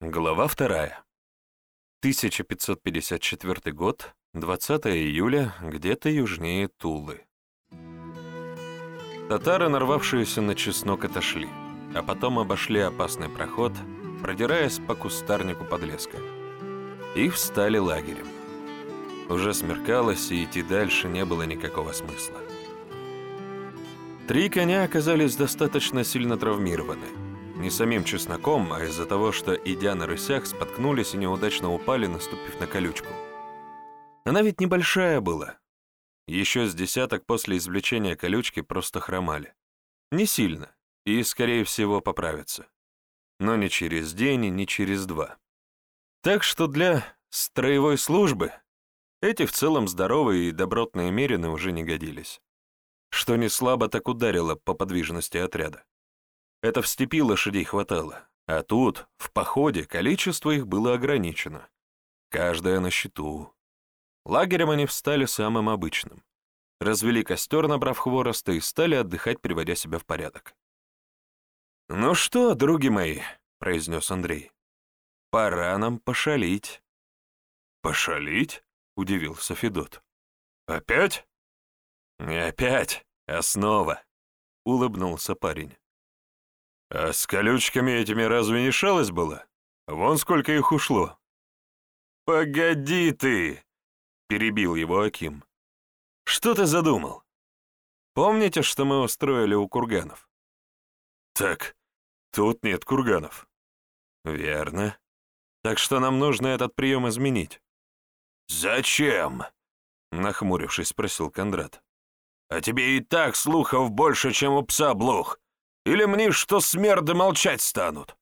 Глава вторая. 1554 год, 20 июля, где-то южнее Тулы. Татары, нарвавшиеся на чеснок, отошли, а потом обошли опасный проход, продираясь по кустарнику подлеска. И встали лагерем. Уже смеркалось, и идти дальше не было никакого смысла. Три коня оказались достаточно сильно травмированы – не самим чесноком, а из-за того, что, идя на рысях, споткнулись и неудачно упали, наступив на колючку. Она ведь небольшая была. Еще с десяток после извлечения колючки просто хромали. Не сильно, и, скорее всего, поправятся. Но не через день, не через два. Так что для строевой службы эти в целом здоровые и добротные мерины уже не годились. Что не слабо так ударило по подвижности отряда. Это в степи лошадей хватало, а тут, в походе, количество их было ограничено. Каждая на счету. Лагерем они встали самым обычным. Развели костер, набрав хвороста, и стали отдыхать, приводя себя в порядок. «Ну что, други мои», — произнес Андрей, — «пора нам пошалить». «Пошалить?» — удивился Федот. «Опять?» «Не опять, а снова», — улыбнулся парень. А с колючками этими разве не шалость была? Вон сколько их ушло. «Погоди ты!» — перебил его Аким. «Что ты задумал? Помните, что мы устроили у курганов?» «Так, тут нет курганов». «Верно. Так что нам нужно этот прием изменить». «Зачем?» — нахмурившись, спросил Кондрат. «А тебе и так слухов больше, чем у пса блох. Или мне что смерды молчать станут?»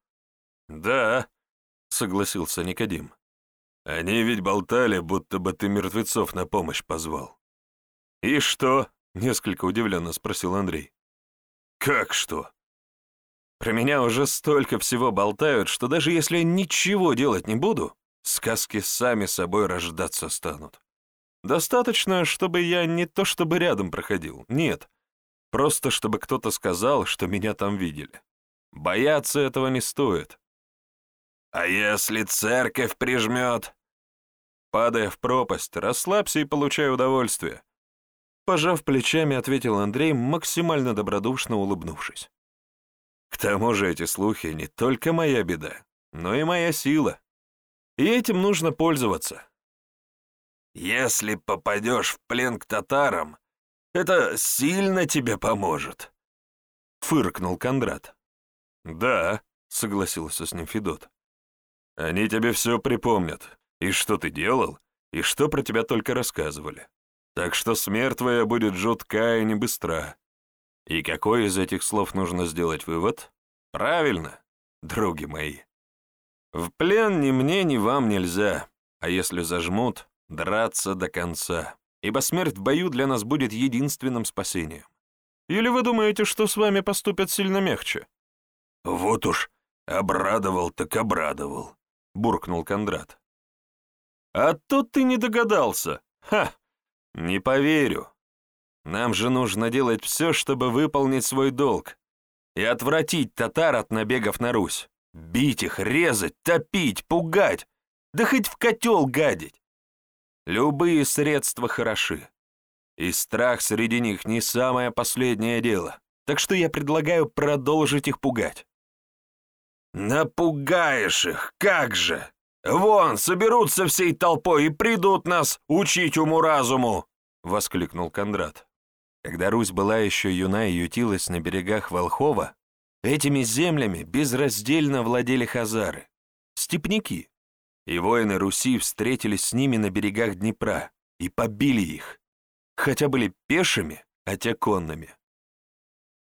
«Да», — согласился Никодим. «Они ведь болтали, будто бы ты мертвецов на помощь позвал». «И что?» — несколько удивленно спросил Андрей. «Как что?» «Про меня уже столько всего болтают, что даже если я ничего делать не буду, сказки сами собой рождаться станут. Достаточно, чтобы я не то чтобы рядом проходил, нет, Просто чтобы кто-то сказал, что меня там видели. Бояться этого не стоит. А если церковь прижмет? Падая в пропасть, расслабься и получай удовольствие. Пожав плечами, ответил Андрей, максимально добродушно улыбнувшись. К тому же эти слухи не только моя беда, но и моя сила. И этим нужно пользоваться. Если попадешь в плен к татарам, это сильно тебе поможет», — фыркнул Кондрат. «Да», — согласился с ним Федот. «Они тебе все припомнят, и что ты делал, и что про тебя только рассказывали. Так что смерть твоя будет жуткая и не быстра. И какой из этих слов нужно сделать вывод? Правильно, други мои. В плен ни мне, ни вам нельзя, а если зажмут, драться до конца ибо смерть в бою для нас будет единственным спасением. Или вы думаете, что с вами поступят сильно мягче?» «Вот уж, обрадовал так обрадовал», — буркнул Кондрат. «А тут ты не догадался. Ха! Не поверю. Нам же нужно делать все, чтобы выполнить свой долг и отвратить татар от набегов на Русь. Бить их, резать, топить, пугать, да хоть в котел гадить. Любые средства хороши. И страх среди них не самое последнее дело. Так что я предлагаю продолжить их пугать. Напугаешь их, как же! Вон, соберутся всей толпой и придут нас учить уму-разуму! Воскликнул Кондрат. Когда Русь была еще юна и ютилась на берегах Волхова, этими землями безраздельно владели хазары, степняки, и воины Руси встретились с ними на берегах Днепра и побили их, хотя были пешими, а те конными.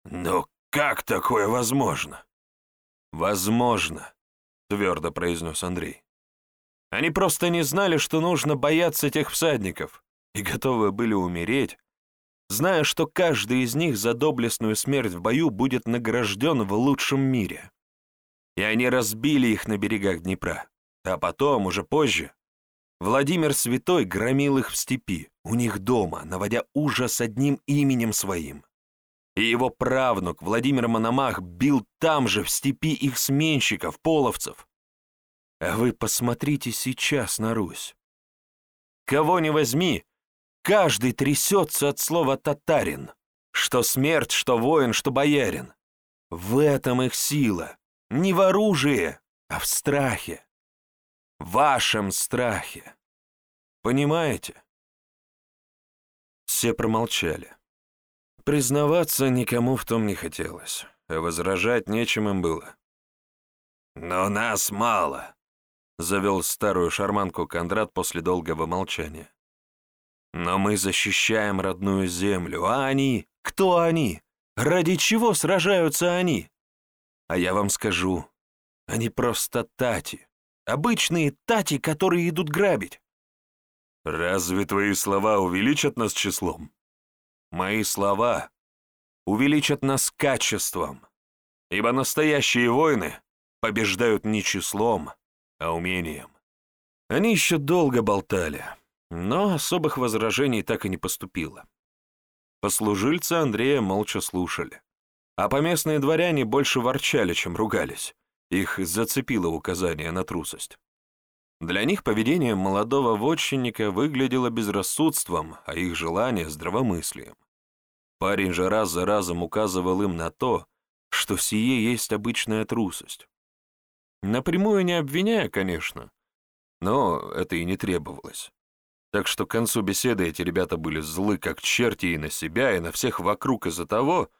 «Но как такое возможно?» «Возможно», — твердо произнес Андрей. «Они просто не знали, что нужно бояться тех всадников, и готовы были умереть, зная, что каждый из них за доблестную смерть в бою будет награжден в лучшем мире. И они разбили их на берегах Днепра. А потом, уже позже, Владимир Святой громил их в степи, у них дома, наводя ужас одним именем своим. И его правнук Владимир Мономах бил там же, в степи, их сменщиков, половцев. А вы посмотрите сейчас на Русь. Кого не возьми, каждый трясется от слова «татарин». Что смерть, что воин, что боярин. В этом их сила. Не в оружии, а в страхе. Вашем страхе. Понимаете? Все промолчали. Признаваться никому в том не хотелось, а возражать нечем им было. «Но нас мало», — завел старую шарманку Кондрат после долгого молчания. «Но мы защищаем родную землю, а они? Кто они? Ради чего сражаются они? А я вам скажу, они просто тати, обычные тати, которые идут грабить. Разве твои слова увеличат нас числом? Мои слова увеличат нас качеством, ибо настоящие воины побеждают не числом, а умением. Они еще долго болтали, но особых возражений так и не поступило. Послужильцы Андрея молча слушали, а поместные дворяне больше ворчали, чем ругались. Их зацепило указание на трусость. Для них поведение молодого вотчинника выглядело безрассудством, а их желание — здравомыслием. Парень же раз за разом указывал им на то, что сие есть обычная трусость. Напрямую не обвиняя, конечно, но это и не требовалось. Так что к концу беседы эти ребята были злы как черти и на себя, и на всех вокруг из-за того,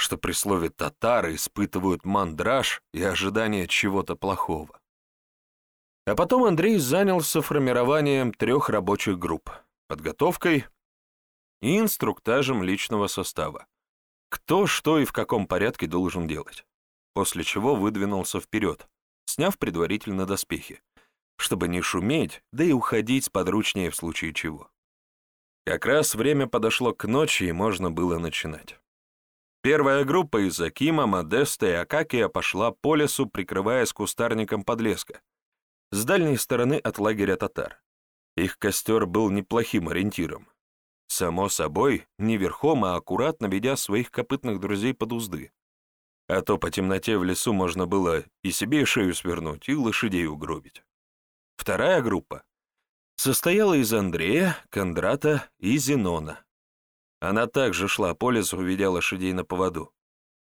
что при слове «татары» испытывают мандраж и ожидание чего-то плохого. А потом Андрей занялся формированием трех рабочих групп, подготовкой и инструктажем личного состава. Кто, что и в каком порядке должен делать. После чего выдвинулся вперед, сняв предварительно доспехи, чтобы не шуметь, да и уходить подручнее в случае чего. Как раз время подошло к ночи, и можно было начинать. Первая группа из Акима, Модеста и Акакия пошла по лесу, прикрываясь кустарником подлеска, с дальней стороны от лагеря татар. Их костер был неплохим ориентиром. Само собой, не верхом, а аккуратно ведя своих копытных друзей под узды. А то по темноте в лесу можно было и себе шею свернуть, и лошадей угробить. Вторая группа состояла из Андрея, Кондрата и Зенона. Она также шла по лесу, ведя лошадей на поводу,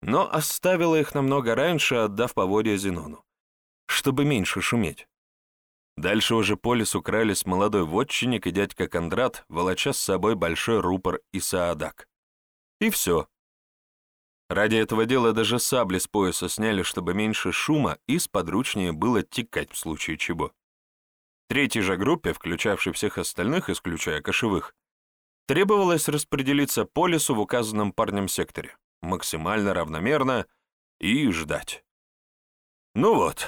но оставила их намного раньше, отдав поводья Зенону, чтобы меньше шуметь. Дальше уже по лесу крались молодой вотчинник и дядька Кондрат, волоча с собой большой рупор и саадак. И все. Ради этого дела даже сабли с пояса сняли, чтобы меньше шума и сподручнее было текать в случае чего. Третьей же группе, включавшей всех остальных, исключая кошевых, требовалось распределиться по лесу в указанном парнем секторе, максимально равномерно, и ждать. Ну вот,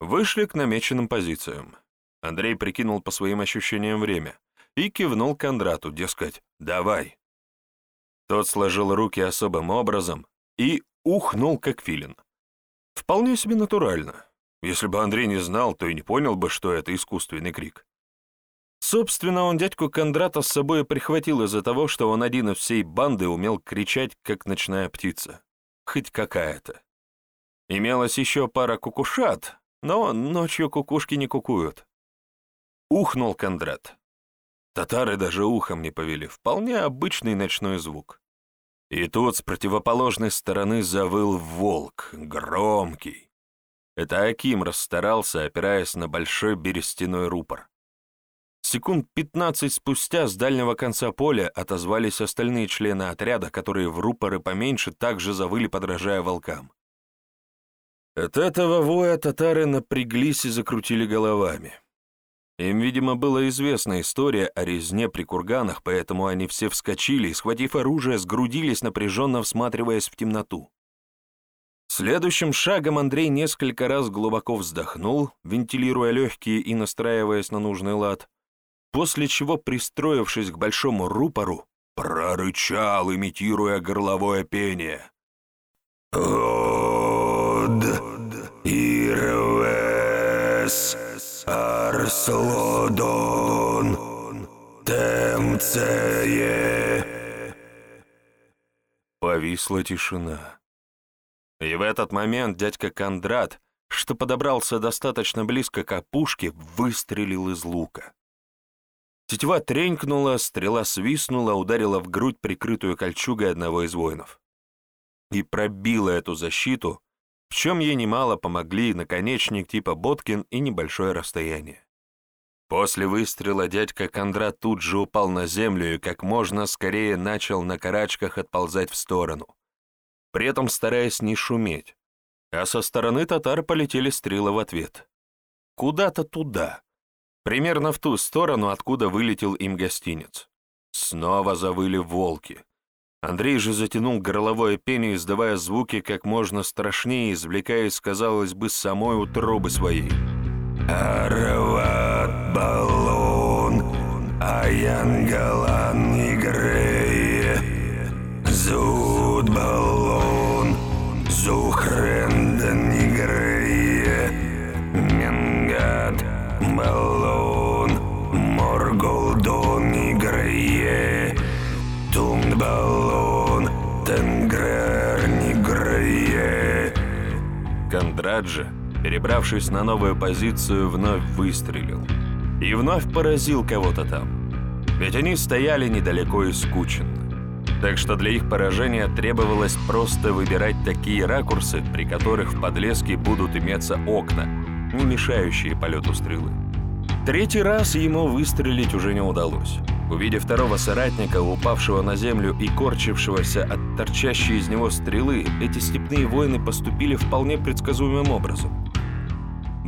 вышли к намеченным позициям. Андрей прикинул по своим ощущениям время и кивнул Кондрату, дескать, «давай». Тот сложил руки особым образом и ухнул, как филин. Вполне себе натурально. Если бы Андрей не знал, то и не понял бы, что это искусственный крик. Собственно, он дядьку Кондрата с собой прихватил из-за того, что он один из всей банды умел кричать, как ночная птица. Хоть какая-то. Имелась еще пара кукушат, но ночью кукушки не кукуют. Ухнул Кондрат. Татары даже ухом не повели, вполне обычный ночной звук. И тут с противоположной стороны завыл волк, громкий. Это Аким расстарался, опираясь на большой берестяной рупор. Секунд пятнадцать спустя с дальнего конца поля отозвались остальные члены отряда, которые в рупоры поменьше также завыли, подражая волкам. От этого воя татары напряглись и закрутили головами. Им, видимо, была известна история о резне при курганах, поэтому они все вскочили и, схватив оружие, сгрудились, напряженно всматриваясь в темноту. Следующим шагом Андрей несколько раз глубоко вздохнул, вентилируя легкие и настраиваясь на нужный лад, после чего, пристроившись к большому рупору, прорычал, имитируя горловое пение. «Од Ирвес!» Арслодон Темцее. Повисла тишина. И в этот момент дядька Кондрат, что подобрался достаточно близко к опушке, выстрелил из лука. Тетива тренькнула, стрела свистнула, ударила в грудь, прикрытую кольчугой одного из воинов. И пробила эту защиту, в чем ей немало помогли наконечник типа Боткин и небольшое расстояние. После выстрела дядька Кондрат тут же упал на землю и как можно скорее начал на карачках отползать в сторону, при этом стараясь не шуметь, а со стороны татар полетели стрелы в ответ. Куда-то туда, примерно в ту сторону, откуда вылетел им гостинец. Снова завыли волки. Андрей же затянул горловое пение, издавая звуки как можно страшнее, извлекая из, казалось бы, самой утробы своей. Арват балун, аянгалан игрее, зуд балун, зухренден игрее, менгат балун, Кондраджи перебравшись на новую позицию, вновь выстрелил. И вновь поразил кого-то там. Ведь они стояли недалеко и скученно. Так что для их поражения требовалось просто выбирать такие ракурсы, при которых в подлеске будут иметься окна, не мешающие полету стрелы. Третий раз ему выстрелить уже не удалось. Увидев второго соратника, упавшего на землю и корчившегося от торчащей из него стрелы, эти степные воины поступили вполне предсказуемым образом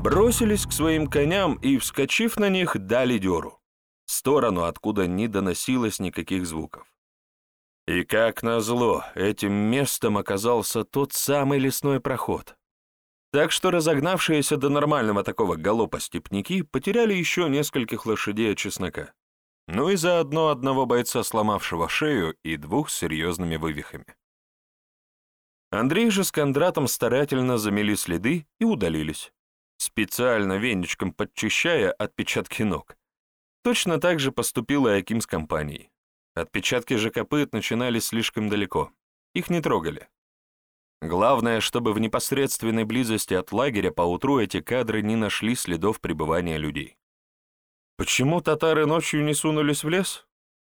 бросились к своим коням и, вскочив на них, дали дёру, сторону, откуда не доносилось никаких звуков. И как назло, этим местом оказался тот самый лесной проход. Так что разогнавшиеся до нормального такого галопа степняки потеряли еще нескольких лошадей от чеснока. Ну и заодно одного бойца, сломавшего шею, и двух с серьезными вывихами. Андрей же с Кондратом старательно замели следы и удалились специально веничком подчищая отпечатки ног. Точно так же поступила и Аким с компанией. Отпечатки же копыт начинались слишком далеко. Их не трогали. Главное, чтобы в непосредственной близости от лагеря поутру эти кадры не нашли следов пребывания людей. Почему татары ночью не сунулись в лес?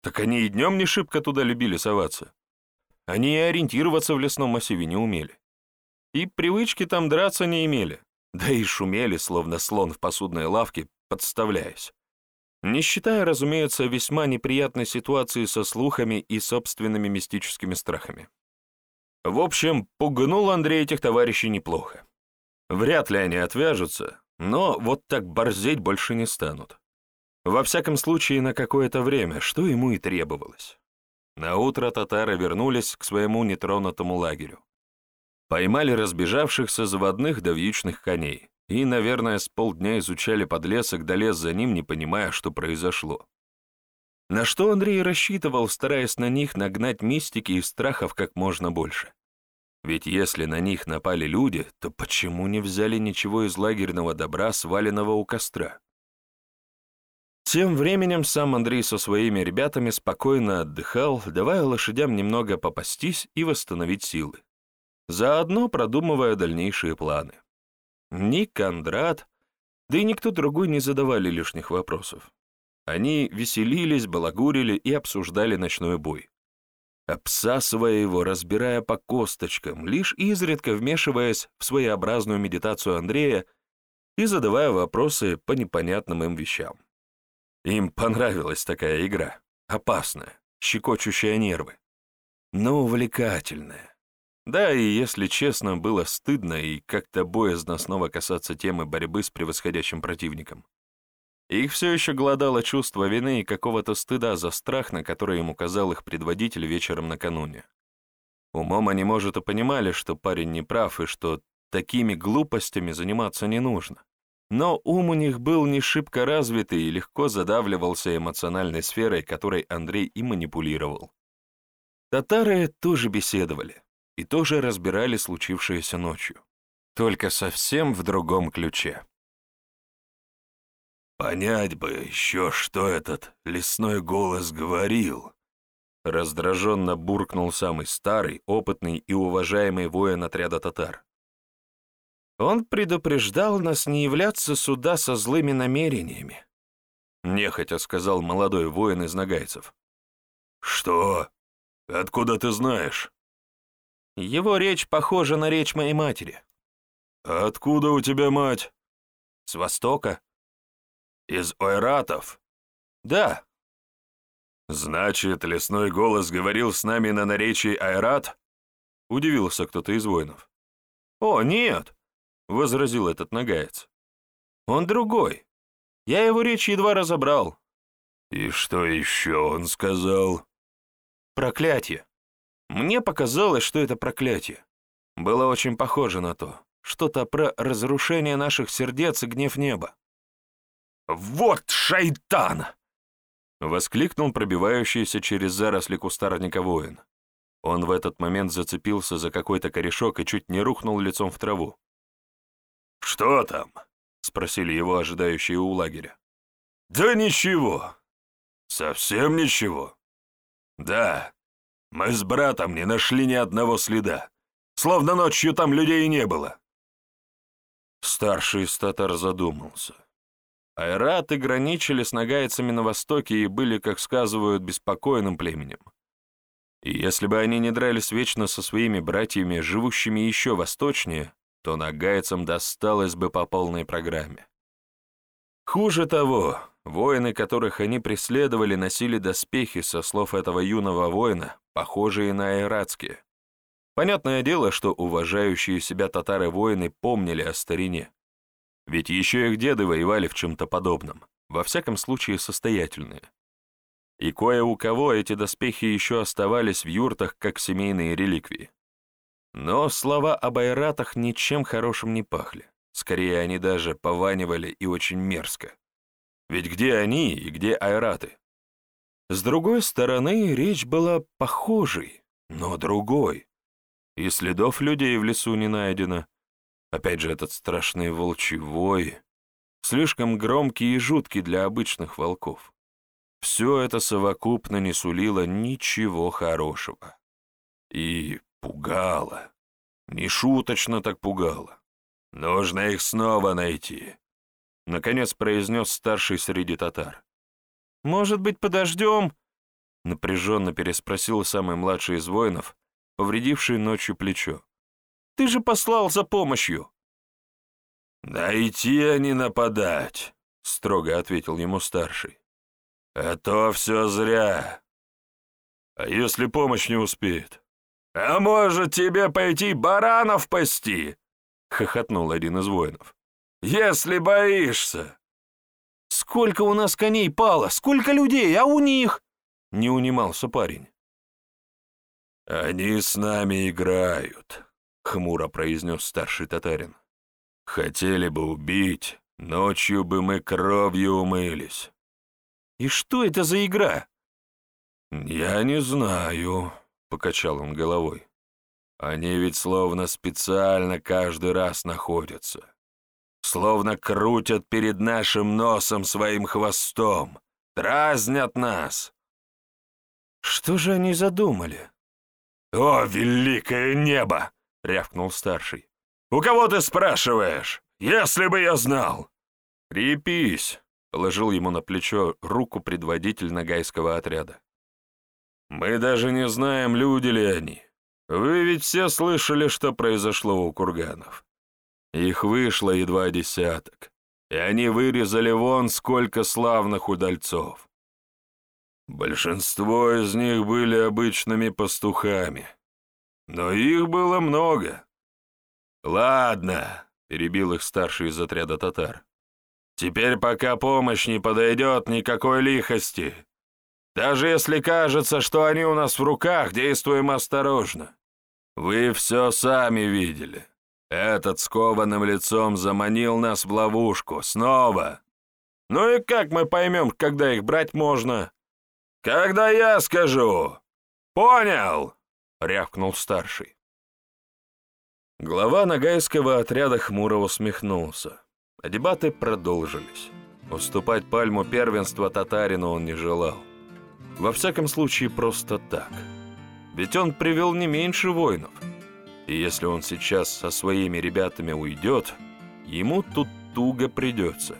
Так они и днем не шибко туда любили соваться. Они и ориентироваться в лесном массиве не умели. И привычки там драться не имели да и шумели, словно слон в посудной лавке, подставляясь. Не считая, разумеется, весьма неприятной ситуации со слухами и собственными мистическими страхами. В общем, пугнул Андрей этих товарищей неплохо. Вряд ли они отвяжутся, но вот так борзеть больше не станут. Во всяком случае, на какое-то время, что ему и требовалось. На утро татары вернулись к своему нетронутому лагерю. Поймали разбежавшихся заводных да коней и, наверное, с полдня изучали подлесок да за ним, не понимая, что произошло. На что Андрей рассчитывал, стараясь на них нагнать мистики и страхов как можно больше. Ведь если на них напали люди, то почему не взяли ничего из лагерного добра, сваленного у костра? Тем временем сам Андрей со своими ребятами спокойно отдыхал, давая лошадям немного попастись и восстановить силы заодно продумывая дальнейшие планы. Ни Кондрат, да и никто другой не задавали лишних вопросов. Они веселились, балагурили и обсуждали ночной бой. Обсасывая его, разбирая по косточкам, лишь изредка вмешиваясь в своеобразную медитацию Андрея и задавая вопросы по непонятным им вещам. Им понравилась такая игра, опасная, щекочущая нервы, но увлекательная. Да, и если честно, было стыдно и как-то боязно снова касаться темы борьбы с превосходящим противником. Их все еще голодало чувство вины и какого-то стыда за страх, на который им указал их предводитель вечером накануне. Умом они, может, и понимали, что парень не прав и что такими глупостями заниматься не нужно. Но ум у них был не шибко развитый и легко задавливался эмоциональной сферой, которой Андрей и манипулировал. Татары тоже беседовали и тоже разбирали случившееся ночью, только совсем в другом ключе. «Понять бы еще, что этот лесной голос говорил», раздраженно буркнул самый старый, опытный и уважаемый воин отряда татар. Он предупреждал нас не являться сюда со злыми намерениями. Нехотя сказал молодой воин из нагайцев. «Что? Откуда ты знаешь?» Его речь похожа на речь моей матери. «Откуда у тебя мать?» «С востока». «Из ойратов?» «Да». «Значит, лесной голос говорил с нами на наречии айрат?» Удивился кто-то из воинов. «О, нет!» — возразил этот нагаец. «Он другой. Я его речь едва разобрал». «И что еще он сказал?» «Проклятие. Мне показалось, что это проклятие. Было очень похоже на то. Что-то про разрушение наших сердец и гнев неба». «Вот шайтан!» — воскликнул пробивающийся через заросли кустарника воин. Он в этот момент зацепился за какой-то корешок и чуть не рухнул лицом в траву. «Что там?» — спросили его ожидающие у лагеря. «Да ничего. Совсем ничего. Да, мы с братом не нашли ни одного следа. Словно ночью там людей не было». Старший из татар задумался. Айраты граничили с нагайцами на востоке и были, как сказывают, беспокойным племенем. И если бы они не дрались вечно со своими братьями, живущими еще восточнее, то нагайцам досталось бы по полной программе. Хуже того, воины, которых они преследовали, носили доспехи, со слов этого юного воина, похожие на айратские. Понятное дело, что уважающие себя татары-воины помнили о старине. Ведь еще их деды воевали в чем-то подобном, во всяком случае состоятельные. И кое у кого эти доспехи еще оставались в юртах как семейные реликвии. Но слова об айратах ничем хорошим не пахли. Скорее, они даже пованивали и очень мерзко. Ведь где они и где айраты? С другой стороны, речь была похожей, но другой. И следов людей в лесу не найдено. Опять же, этот страшный волчий вой, слишком громкий и жуткий для обычных волков. Все это совокупно не сулило ничего хорошего. И пугало. Нешуточно так пугало. Нужно их снова найти. Наконец произнес старший среди татар. «Может быть, подождем?» Напряженно переспросил самый младший из воинов, повредивший ночью плечо. «Ты же послал за помощью!» «Найти, а не нападать», — строго ответил ему старший. «А то все зря. А если помощь не успеет?» «А может, тебе пойти баранов пасти?» — хохотнул один из воинов. «Если боишься!» «Сколько у нас коней пало! Сколько людей! А у них?» — не унимался парень. «Они с нами играют», — хмуро произнес старший татарин. «Хотели бы убить, ночью бы мы кровью умылись». «И что это за игра?» «Я не знаю», — покачал он головой. «Они ведь словно специально каждый раз находятся. Словно крутят перед нашим носом своим хвостом, дразнят нас». «Что же они задумали?» «О, великое небо!» — рявкнул старший. «У кого ты спрашиваешь? Если бы я знал!» «Крепись!» — положил ему на плечо руку предводитель нагайского отряда. Мы даже не знаем, люди ли они. Вы ведь все слышали, что произошло у курганов. Их вышло едва десяток, и они вырезали вон сколько славных удальцов. Большинство из них были обычными пастухами, но их было много. «Ладно», — перебил их старший из отряда татар, «теперь пока помощь не подойдет, никакой лихости. Даже если кажется, что они у нас в руках, действуем осторожно. Вы все сами видели. Этот скованным лицом заманил нас в ловушку. Снова. Ну и как мы поймем, когда их брать можно? Когда я скажу. Понял? Рявкнул старший. Глава Ногайского отряда хмуро усмехнулся. Дебаты продолжились. Уступать пальму первенства татарину он не желал. Во всяком случае, просто так. Ведь он привел не меньше воинов. И если он сейчас со своими ребятами уйдет, ему тут туго придется.